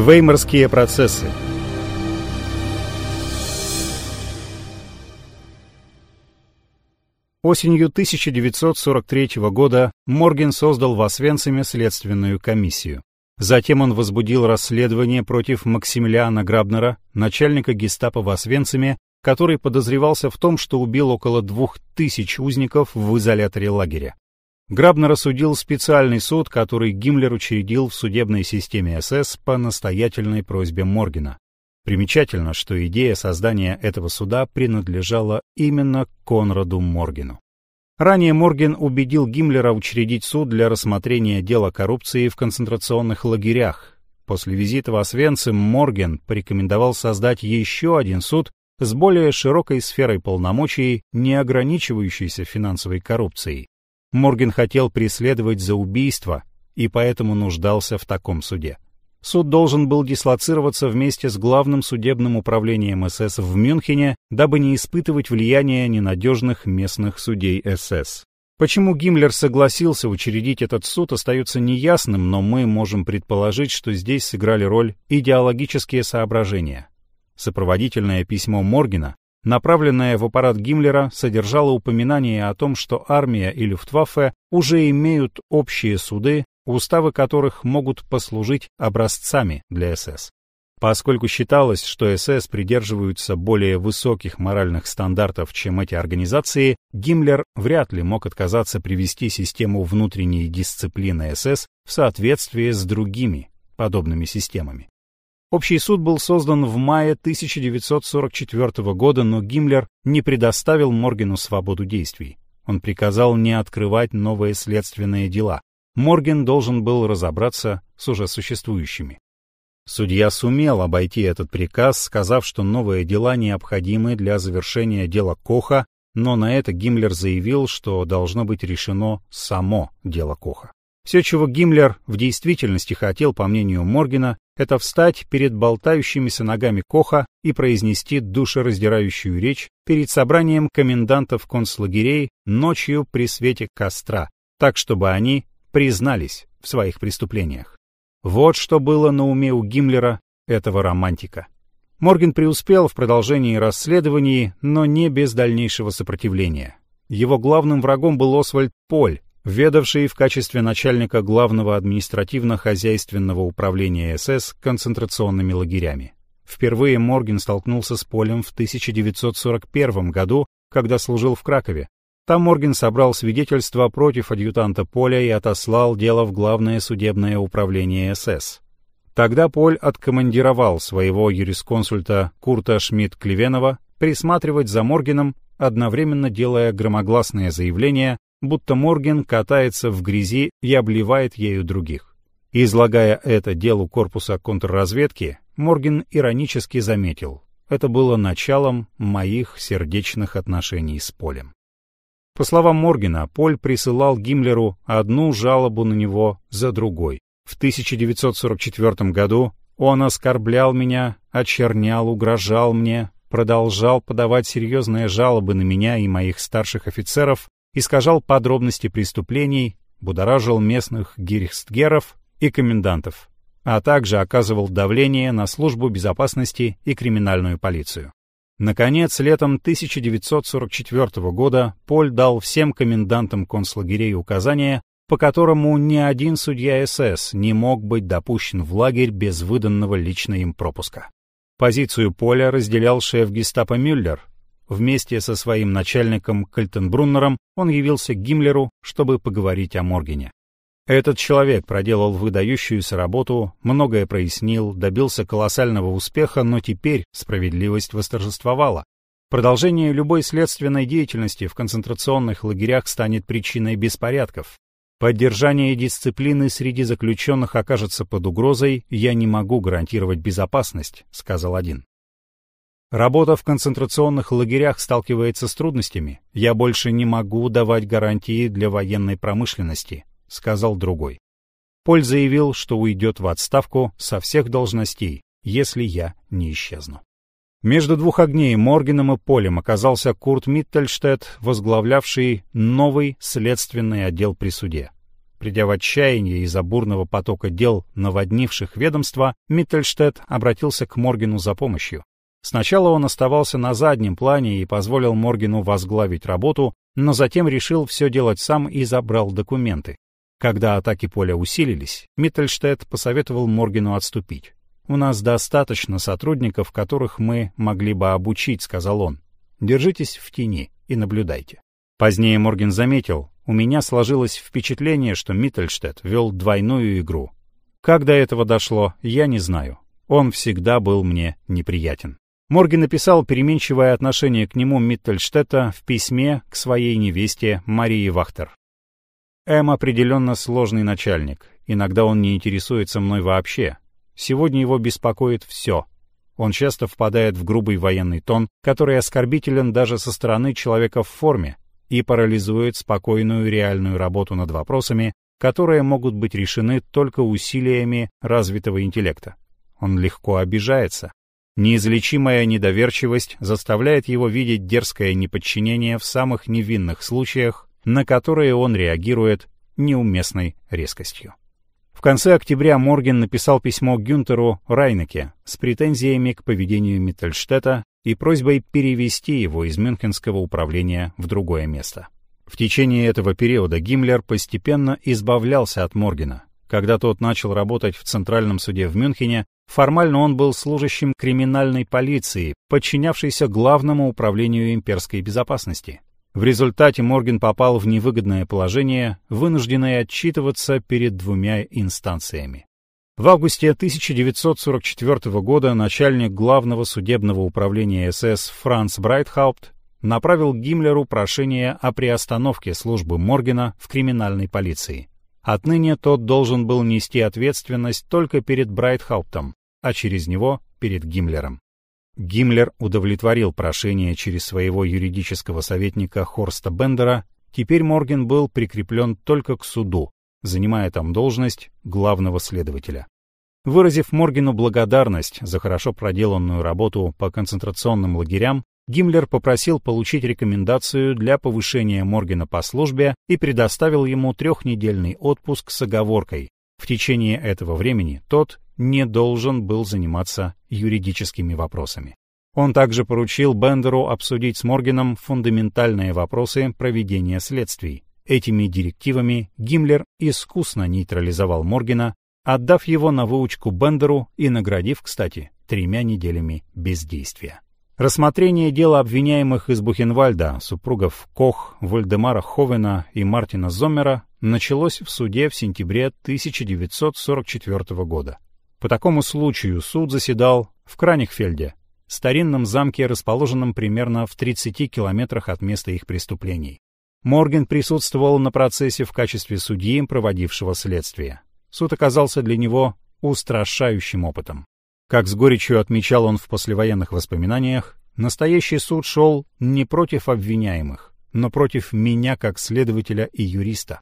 Веймарские процессы Осенью 1943 года Морген создал в Освенциме следственную комиссию. Затем он возбудил расследование против Максимилиана Грабнера, начальника гестапо в Освенциме, который подозревался в том, что убил около двух тысяч узников в изоляторе лагеря. Грабнер осудил специальный суд, который Гиммлер учредил в судебной системе СС по настоятельной просьбе Моргена. Примечательно, что идея создания этого суда принадлежала именно Конраду Моргену. Ранее Морген убедил Гиммлера учредить суд для рассмотрения дела коррупции в концентрационных лагерях. После визита в Освенцим Морген порекомендовал создать еще один суд с более широкой сферой полномочий, не ограничивающейся финансовой коррупцией. Морген хотел преследовать за убийство и поэтому нуждался в таком суде. Суд должен был дислоцироваться вместе с главным судебным управлением СС в Мюнхене, дабы не испытывать влияния ненадежных местных судей СС. Почему Гиммлер согласился учредить этот суд, остается неясным, но мы можем предположить, что здесь сыграли роль идеологические соображения. Сопроводительное письмо Моргена, направленное в аппарат Гиммлера, содержало упоминание о том, что армия и Люфтваффе уже имеют общие суды, уставы которых могут послужить образцами для СС. Поскольку считалось, что СС придерживаются более высоких моральных стандартов, чем эти организации, Гиммлер вряд ли мог отказаться привести систему внутренней дисциплины СС в соответствие с другими подобными системами. Общий суд был создан в мае 1944 года, но Гиммлер не предоставил Моргену свободу действий. Он приказал не открывать новые следственные дела, Морген должен был разобраться с уже существующими. Судья сумел обойти этот приказ, сказав, что новые дела необходимы для завершения дела Коха, но на это Гиммлер заявил, что должно быть решено само дело Коха. Все, чего Гиммлер в действительности хотел, по мнению Моргена, это встать перед болтающимися ногами Коха и произнести душераздирающую речь перед собранием комендантов концлагерей ночью при свете костра, так, чтобы они признались в своих преступлениях. Вот что было на уме у Гиммлера, этого романтика. Морген преуспел в продолжении расследований, но не без дальнейшего сопротивления. Его главным врагом был Освальд Поль, ведавший в качестве начальника главного административно-хозяйственного управления СС концентрационными лагерями. Впервые Морген столкнулся с Полем в 1941 году, когда служил в Кракове, там Морген собрал свидетельства против адъютанта Поля и отослал дело в Главное судебное управление СС. Тогда Поль откомандировал своего юрисконсульта Курта Шмидт-Клевенова присматривать за Моргеном, одновременно делая громогласное заявление, будто Морген катается в грязи и обливает ею других. Излагая это делу корпуса контрразведки, Морген иронически заметил, это было началом моих сердечных отношений с Полем. По словам Моргена, Поль присылал Гиммлеру одну жалобу на него за другой. В 1944 году он оскорблял меня, очернял, угрожал мне, продолжал подавать серьезные жалобы на меня и моих старших офицеров, искажал подробности преступлений, будоражил местных гирхстгеров и комендантов, а также оказывал давление на службу безопасности и криминальную полицию. Наконец, летом 1944 года Поль дал всем комендантам концлагерей указания, по которому ни один судья СС не мог быть допущен в лагерь без выданного лично им пропуска. Позицию Поля разделял шеф гестапо Мюллер. Вместе со своим начальником Кальтенбруннером он явился к Гиммлеру, чтобы поговорить о Моргене. Этот человек проделал выдающуюся работу, многое прояснил, добился колоссального успеха, но теперь справедливость восторжествовала. Продолжение любой следственной деятельности в концентрационных лагерях станет причиной беспорядков. Поддержание дисциплины среди заключенных окажется под угрозой, я не могу гарантировать безопасность, сказал один. Работа в концентрационных лагерях сталкивается с трудностями. Я больше не могу давать гарантии для военной промышленности сказал другой. Поль заявил, что уйдет в отставку со всех должностей, если я не исчезну. Между двух огней Моргеном и Полем оказался Курт Миттельштедт, возглавлявший новый следственный отдел при суде. Придя в отчаяние из-за бурного потока дел, наводнивших ведомства, Миттельштедт обратился к Моргену за помощью. Сначала он оставался на заднем плане и позволил Моргену возглавить работу, но затем решил все делать сам и забрал документы. Когда атаки Поля усилились, Миттельштедт посоветовал Моргену отступить. «У нас достаточно сотрудников, которых мы могли бы обучить», — сказал он. «Держитесь в тени и наблюдайте». Позднее Морген заметил, у меня сложилось впечатление, что Миттельштедт вел двойную игру. Как до этого дошло, я не знаю. Он всегда был мне неприятен. Морген описал переменчивое отношение к нему Миттельштедта в письме к своей невесте Марии Вахтер. Эм определенно сложный начальник. Иногда он не интересуется мной вообще. Сегодня его беспокоит все. Он часто впадает в грубый военный тон, который оскорбителен даже со стороны человека в форме и парализует спокойную реальную работу над вопросами, которые могут быть решены только усилиями развитого интеллекта. Он легко обижается, Неизлечимая недоверчивость заставляет его видеть дерзкое неподчинение в самых невинных случаях, на которые он реагирует неуместной резкостью. В конце октября Морген написал письмо Гюнтеру Райнеке с претензиями к поведению Миттельштета и просьбой перевести его из Мюнхенского управления в другое место. В течение этого периода Гиммлер постепенно избавлялся от Моргена. Когда тот начал работать в Центральном суде в Мюнхене, Формально он был служащим криминальной полиции, подчинявшейся главному управлению имперской безопасности. В результате Морген попал в невыгодное положение, вынужденный отчитываться перед двумя инстанциями. В августе 1944 года начальник главного судебного управления СС Франц Брайтхаупт направил Гиммлеру прошение о приостановке службы Моргена в криминальной полиции. Отныне тот должен был нести ответственность только перед Брайтхауптом, а через него перед Гиммлером. Гиммлер удовлетворил прошение через своего юридического советника Хорста Бендера, теперь Морген был прикреплен только к суду, занимая там должность главного следователя. Выразив Моргену благодарность за хорошо проделанную работу по концентрационным лагерям, Гиммлер попросил получить рекомендацию для повышения Моргена по службе и предоставил ему трехнедельный отпуск с оговоркой. В течение этого времени тот не должен был заниматься юридическими вопросами. Он также поручил Бендеру обсудить с Моргеном фундаментальные вопросы проведения следствий. Этими директивами Гиммлер искусно нейтрализовал Моргена, отдав его на выучку Бендеру и наградив, кстати, тремя неделями бездействия. Рассмотрение дела обвиняемых из Бухенвальда, супругов Кох, Вольдемара Ховена и Мартина Зоммера, началось в суде в сентябре 1944 года. По такому случаю суд заседал в Кранихфельде, старинном замке, расположенном примерно в 30 километрах от места их преступлений. Морген присутствовал на процессе в качестве судьи, проводившего следствие. Суд оказался для него устрашающим опытом. Как с горечью отмечал он в послевоенных воспоминаниях, настоящий суд шел не против обвиняемых, но против меня как следователя и юриста.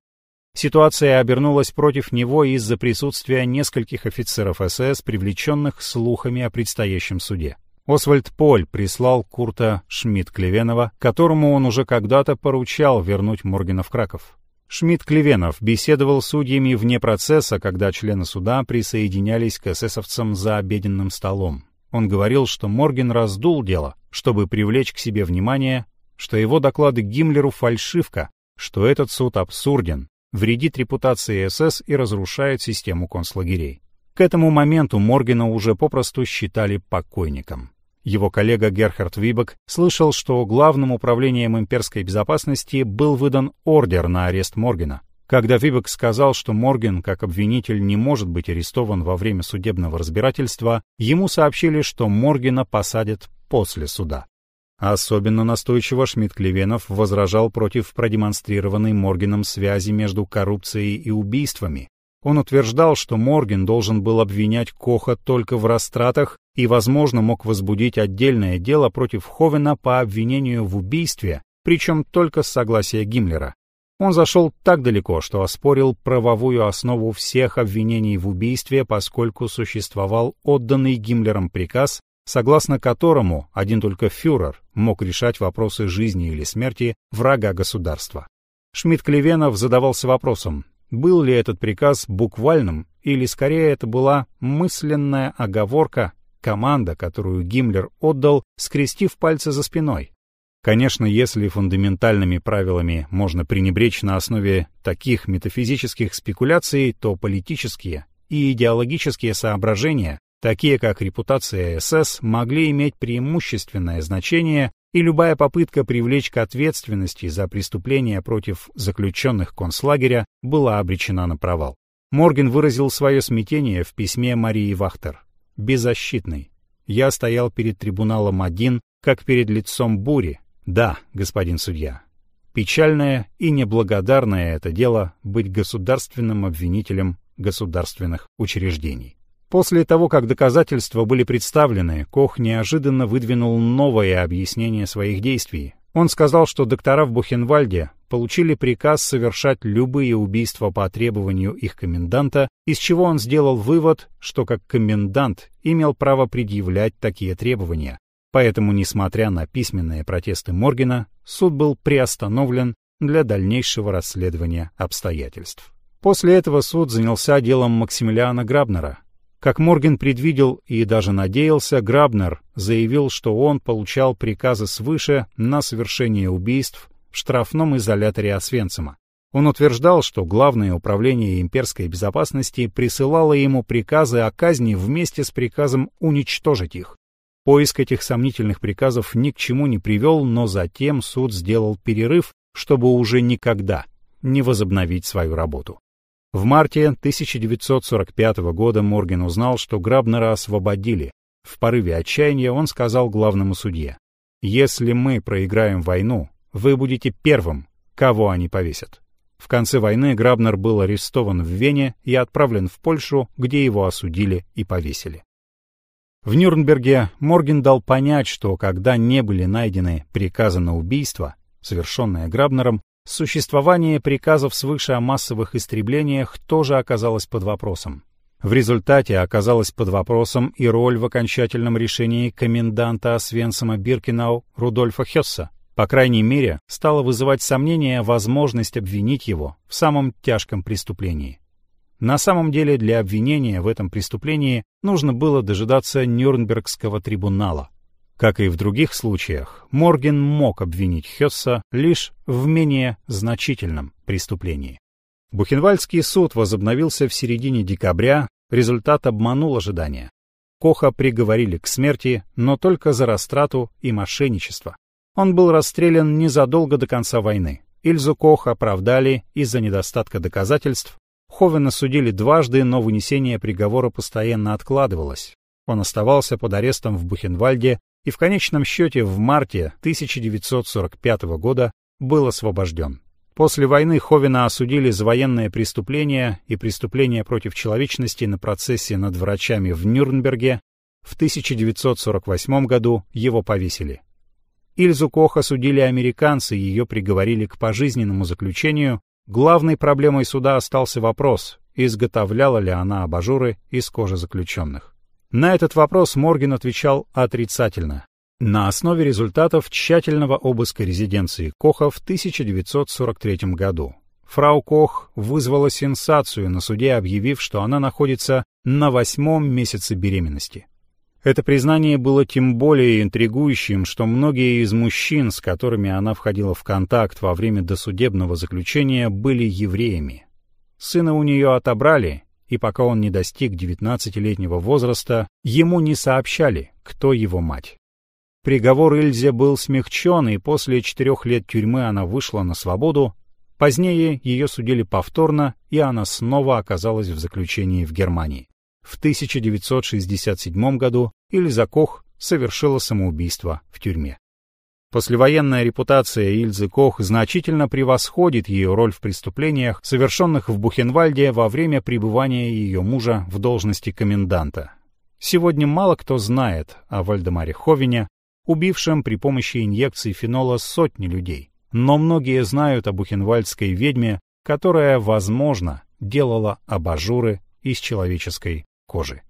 Ситуация обернулась против него из-за присутствия нескольких офицеров СС, привлеченных слухами о предстоящем суде. Освальд Поль прислал Курта Шмидт-Клевенова, которому он уже когда-то поручал вернуть Моргена в Краков. Шмидт-Клевенов беседовал с судьями вне процесса, когда члены суда присоединялись к эсэсовцам за обеденным столом. Он говорил, что Морген раздул дело, чтобы привлечь к себе внимание, что его доклады Гиммлеру фальшивка, что этот суд абсурден, вредит репутации СС и разрушает систему концлагерей. К этому моменту Моргена уже попросту считали покойником. Его коллега Герхард Вибек слышал, что главным управлением имперской безопасности был выдан ордер на арест Моргена. Когда Вибек сказал, что Морген, как обвинитель, не может быть арестован во время судебного разбирательства, ему сообщили, что Моргена посадят после суда. Особенно настойчиво Шмидт-Клевенов возражал против продемонстрированной Моргеном связи между коррупцией и убийствами. Он утверждал, что Морген должен был обвинять Коха только в растратах и, возможно, мог возбудить отдельное дело против Ховена по обвинению в убийстве, причем только с согласия Гиммлера. Он зашел так далеко, что оспорил правовую основу всех обвинений в убийстве, поскольку существовал отданный Гиммлером приказ согласно которому один только фюрер мог решать вопросы жизни или смерти врага государства. Шмидт-Клевенов задавался вопросом, был ли этот приказ буквальным, или скорее это была мысленная оговорка, команда, которую Гиммлер отдал, скрестив пальцы за спиной. Конечно, если фундаментальными правилами можно пренебречь на основе таких метафизических спекуляций, то политические и идеологические соображения, такие как репутация СС, могли иметь преимущественное значение, и любая попытка привлечь к ответственности за преступления против заключенных концлагеря была обречена на провал. Морген выразил свое смятение в письме Марии Вахтер. «Беззащитный. Я стоял перед трибуналом один, как перед лицом бури. Да, господин судья. Печальное и неблагодарное это дело быть государственным обвинителем государственных учреждений. После того, как доказательства были представлены, Кох неожиданно выдвинул новое объяснение своих действий. Он сказал, что доктора в Бухенвальде получили приказ совершать любые убийства по требованию их коменданта, из чего он сделал вывод, что как комендант имел право предъявлять такие требования. Поэтому, несмотря на письменные протесты Моргена, суд был приостановлен для дальнейшего расследования обстоятельств. После этого суд занялся делом Максимилиана Грабнера. Как Морген предвидел и даже надеялся, Грабнер заявил, что он получал приказы свыше на совершение убийств в штрафном изоляторе Освенцима. Он утверждал, что Главное управление имперской безопасности присылало ему приказы о казни вместе с приказом уничтожить их. Поиск этих сомнительных приказов ни к чему не привел, но затем суд сделал перерыв, чтобы уже никогда не возобновить свою работу. В марте 1945 года Морген узнал, что Грабнера освободили. В порыве отчаяния он сказал главному судье, «Если мы проиграем войну, вы будете первым, кого они повесят». В конце войны Грабнер был арестован в Вене и отправлен в Польшу, где его осудили и повесили. В Нюрнберге Морген дал понять, что когда не были найдены приказы на убийство, совершенное Грабнером, Существование приказов свыше о массовых истреблениях тоже оказалось под вопросом. В результате оказалась под вопросом и роль в окончательном решении коменданта Освенцима Биркенау Рудольфа Хесса. По крайней мере, стало вызывать сомнения возможность обвинить его в самом тяжком преступлении. На самом деле для обвинения в этом преступлении нужно было дожидаться Нюрнбергского трибунала. Как и в других случаях, Морген мог обвинить Хесса лишь в менее значительном преступлении. Бухенвальдский суд возобновился в середине декабря, результат обманул ожидания. Коха приговорили к смерти, но только за растрату и мошенничество. Он был расстрелян незадолго до конца войны. Ильзу Коха оправдали из-за недостатка доказательств. Ховена судили дважды, но вынесение приговора постоянно откладывалось. Он оставался под арестом в Бухенвальде и в конечном счете в марте 1945 года был освобожден. После войны Ховина осудили за военное преступление и преступление против человечности на процессе над врачами в Нюрнберге. В 1948 году его повесили. Ильзу Кох осудили американцы ее приговорили к пожизненному заключению. Главной проблемой суда остался вопрос, изготовляла ли она абажуры из кожи заключенных. На этот вопрос Морген отвечал отрицательно. На основе результатов тщательного обыска резиденции Коха в 1943 году. Фрау Кох вызвала сенсацию на суде, объявив, что она находится на восьмом месяце беременности. Это признание было тем более интригующим, что многие из мужчин, с которыми она входила в контакт во время досудебного заключения, были евреями. Сына у нее отобрали, и пока он не достиг 19-летнего возраста, ему не сообщали, кто его мать. Приговор Ильзе был смягчен, и после четырех лет тюрьмы она вышла на свободу. Позднее ее судили повторно, и она снова оказалась в заключении в Германии. В 1967 году Ильза Кох совершила самоубийство в тюрьме. Послевоенная репутация Ильзы Кох значительно превосходит ее роль в преступлениях, совершенных в Бухенвальде во время пребывания ее мужа в должности коменданта. Сегодня мало кто знает о Вальдемаре Ховине, убившем при помощи инъекций фенола сотни людей. Но многие знают о бухенвальдской ведьме, которая, возможно, делала абажуры из человеческой кожи.